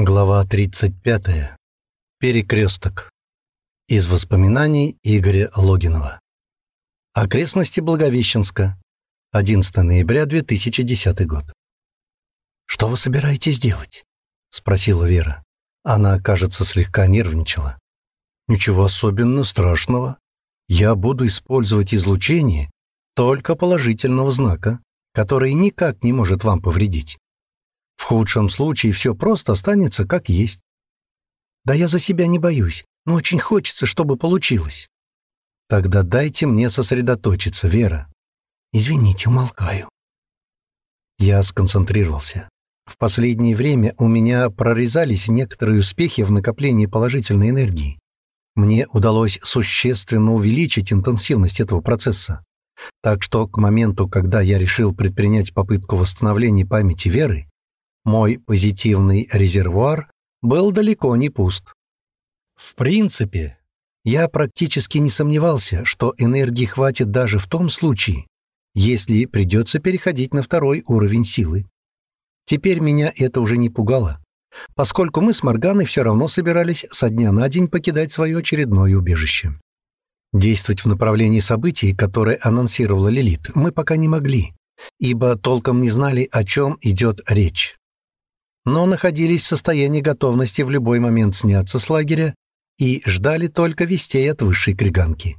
Глава 35. Перекресток. Из воспоминаний Игоря Логинова. Окрестности Благовещенска. 11 ноября 2010 год. «Что вы собираетесь делать?» — спросила Вера. Она, кажется, слегка нервничала. «Ничего особенно страшного. Я буду использовать излучение только положительного знака, который никак не может вам повредить. В худшем случае все просто останется как есть. Да я за себя не боюсь, но очень хочется, чтобы получилось. Тогда дайте мне сосредоточиться, Вера. Извините, умолкаю. Я сконцентрировался. В последнее время у меня прорезались некоторые успехи в накоплении положительной энергии. Мне удалось существенно увеличить интенсивность этого процесса. Так что к моменту, когда я решил предпринять попытку восстановления памяти Веры, мой позитивный резервуар был далеко не пуст. В принципе, я практически не сомневался, что энергии хватит даже в том случае, если придется переходить на второй уровень силы. Теперь меня это уже не пугало, поскольку мы с Морганой все равно собирались со дня на день покидать свое очередное убежище. Действовать в направлении событий, которые анонсировала Лилит, мы пока не могли, ибо толком не знали, о чем идет речь но находились в состоянии готовности в любой момент сняться с лагеря и ждали только вестей от высшей криганки.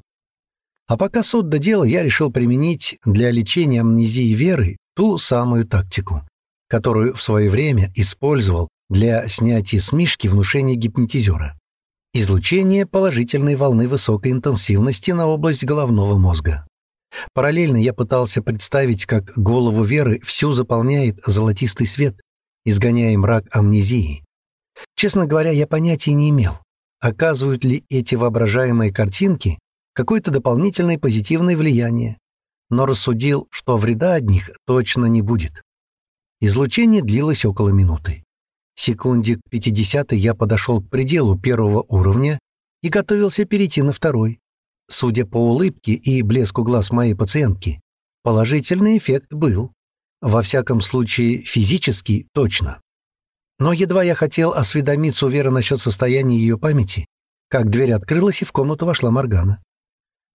А пока суд до дела, я решил применить для лечения амнезии веры ту самую тактику, которую в свое время использовал для снятия с мишки внушения гипнотизера. Излучение положительной волны высокой интенсивности на область головного мозга. Параллельно я пытался представить, как голову Веры всю заполняет золотистый свет, изгоняя мрак амнезии. Честно говоря, я понятия не имел, оказывают ли эти воображаемые картинки какое-то дополнительное позитивное влияние, но рассудил, что вреда от них точно не будет. Излучение длилось около минуты. Секунде к 50 я подошел к пределу первого уровня и готовился перейти на второй. Судя по улыбке и блеску глаз моей пациентки, положительный эффект был. Во всяком случае, физически точно. Но едва я хотел осведомиться у Веры насчет состояния ее памяти, как дверь открылась, и в комнату вошла Моргана.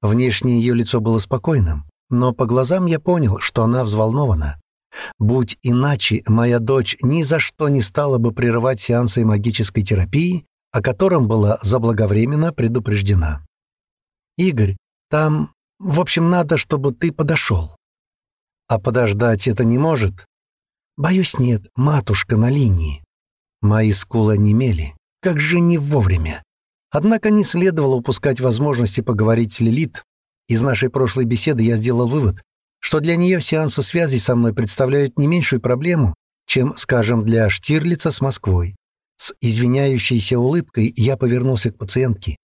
Внешне ее лицо было спокойным, но по глазам я понял, что она взволнована. Будь иначе, моя дочь ни за что не стала бы прерывать сеансы магической терапии, о котором была заблаговременно предупреждена. «Игорь, там... В общем, надо, чтобы ты подошел». А подождать это не может? Боюсь, нет, матушка на линии. Мои скулы немели. Как же не вовремя. Однако не следовало упускать возможности поговорить с Лилит. Из нашей прошлой беседы я сделал вывод, что для нее сеансы связи со мной представляют не меньшую проблему, чем, скажем, для Штирлица с Москвой. С извиняющейся улыбкой я повернулся к пациентке.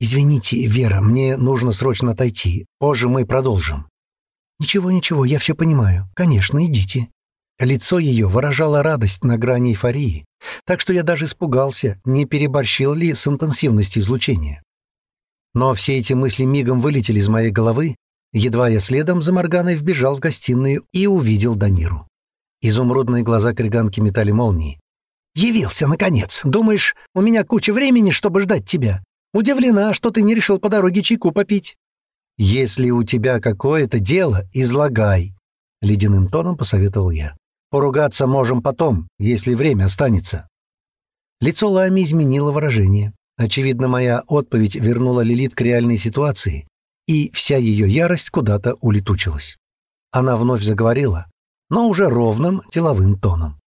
«Извините, Вера, мне нужно срочно отойти. Позже мы продолжим». «Ничего, ничего, я все понимаю. Конечно, идите». Лицо ее выражало радость на грани эйфории, так что я даже испугался, не переборщил ли с интенсивностью излучения. Но все эти мысли мигом вылетели из моей головы, едва я следом за Морганой вбежал в гостиную и увидел Даниру. Изумрудные глаза криганки метали молнии. «Явился, наконец! Думаешь, у меня куча времени, чтобы ждать тебя? Удивлена, что ты не решил по дороге чайку попить». «Если у тебя какое-то дело, излагай», — ледяным тоном посоветовал я. «Поругаться можем потом, если время останется». Лицо Лами изменило выражение. Очевидно, моя отповедь вернула Лилит к реальной ситуации, и вся ее ярость куда-то улетучилась. Она вновь заговорила, но уже ровным деловым тоном.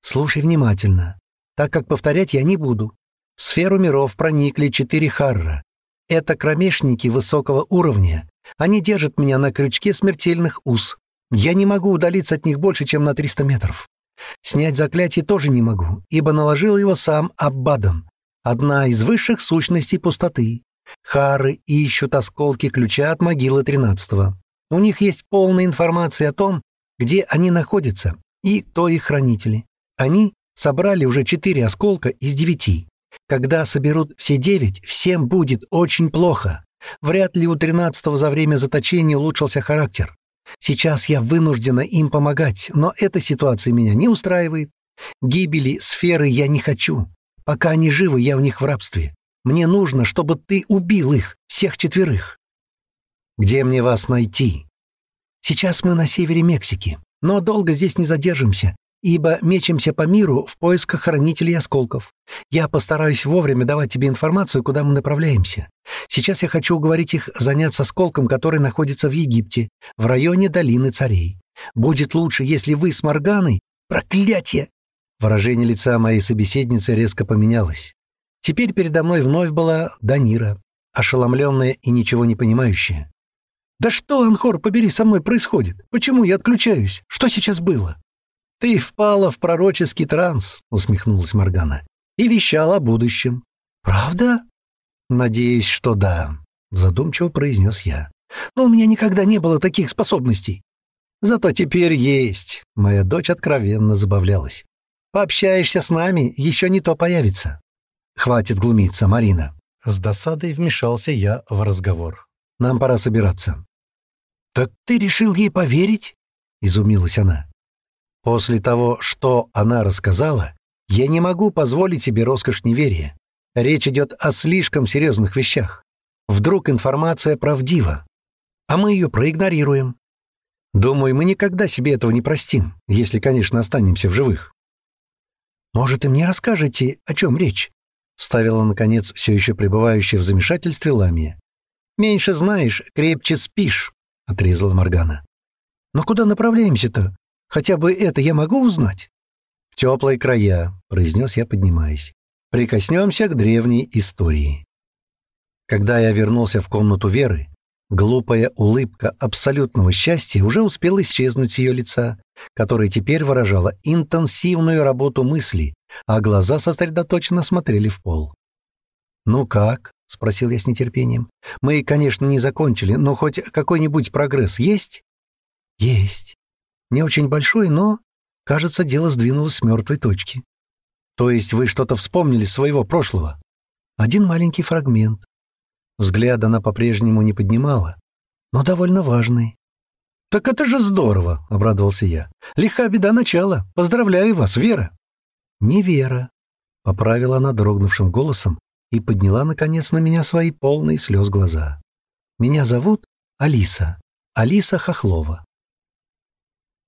«Слушай внимательно, так как повторять я не буду. В сферу миров проникли четыре Харра, это кромешники высокого уровня. Они держат меня на крючке смертельных уз. Я не могу удалиться от них больше, чем на 300 метров. Снять заклятие тоже не могу, ибо наложил его сам Аббадан, одна из высших сущностей пустоты. Хары ищут осколки ключа от могилы тринадцатого. У них есть полная информация о том, где они находятся и кто их хранители. Они собрали уже четыре осколка из девяти. Когда соберут все девять, всем будет очень плохо. Вряд ли у тринадцатого за время заточения улучшился характер. Сейчас я вынуждена им помогать, но эта ситуация меня не устраивает. Гибели сферы я не хочу. Пока они живы, я у них в рабстве. Мне нужно, чтобы ты убил их, всех четверых. Где мне вас найти? Сейчас мы на севере Мексики, но долго здесь не задержимся, ибо мечемся по миру в поисках хранителей осколков. Я постараюсь вовремя давать тебе информацию, куда мы направляемся. Сейчас я хочу уговорить их заняться осколком, который находится в Египте, в районе долины царей. Будет лучше, если вы с Морганой... Проклятие! Выражение лица моей собеседницы резко поменялось. Теперь передо мной вновь была Данира, ошеломленная и ничего не понимающая. «Да что, Анхор, побери, со мной происходит? Почему я отключаюсь? Что сейчас было?» «Ты впала в пророческий транс», — усмехнулась Моргана, «и вещала о будущем». «Правда?» «Надеюсь, что да», — задумчиво произнес я. «Но у меня никогда не было таких способностей». «Зато теперь есть», — моя дочь откровенно забавлялась. «Пообщаешься с нами, еще не то появится». «Хватит глумиться, Марина». С досадой вмешался я в разговор. Нам пора собираться». «Так ты решил ей поверить?» — изумилась она. «После того, что она рассказала, я не могу позволить себе роскошь неверия. Речь идет о слишком серьезных вещах. Вдруг информация правдива, а мы ее проигнорируем. Думаю, мы никогда себе этого не простим, если, конечно, останемся в живых». «Может, и мне расскажете, о чем речь?» — вставила, наконец, все еще пребывающая в замешательстве Ламия. «Меньше знаешь, крепче спишь», — отрезала Моргана. «Но куда направляемся-то? Хотя бы это я могу узнать?» «В теплые края», — произнес я, поднимаясь. «Прикоснемся к древней истории». Когда я вернулся в комнату Веры, глупая улыбка абсолютного счастья уже успела исчезнуть с ее лица, которое теперь выражало интенсивную работу мысли, а глаза сосредоточенно смотрели в пол. «Ну как?» — спросил я с нетерпением. «Мы, конечно, не закончили, но хоть какой-нибудь прогресс есть?» «Есть. Не очень большой, но, кажется, дело сдвинулось с мертвой точки. То есть вы что-то вспомнили своего прошлого?» «Один маленький фрагмент. Взгляд она по-прежнему не поднимала, но довольно важный. «Так это же здорово!» — обрадовался я. «Лиха беда начала. Поздравляю вас, Вера!» «Не Вера», — поправила она дрогнувшим голосом, и подняла, наконец, на меня свои полные слез глаза. «Меня зовут Алиса, Алиса Хохлова.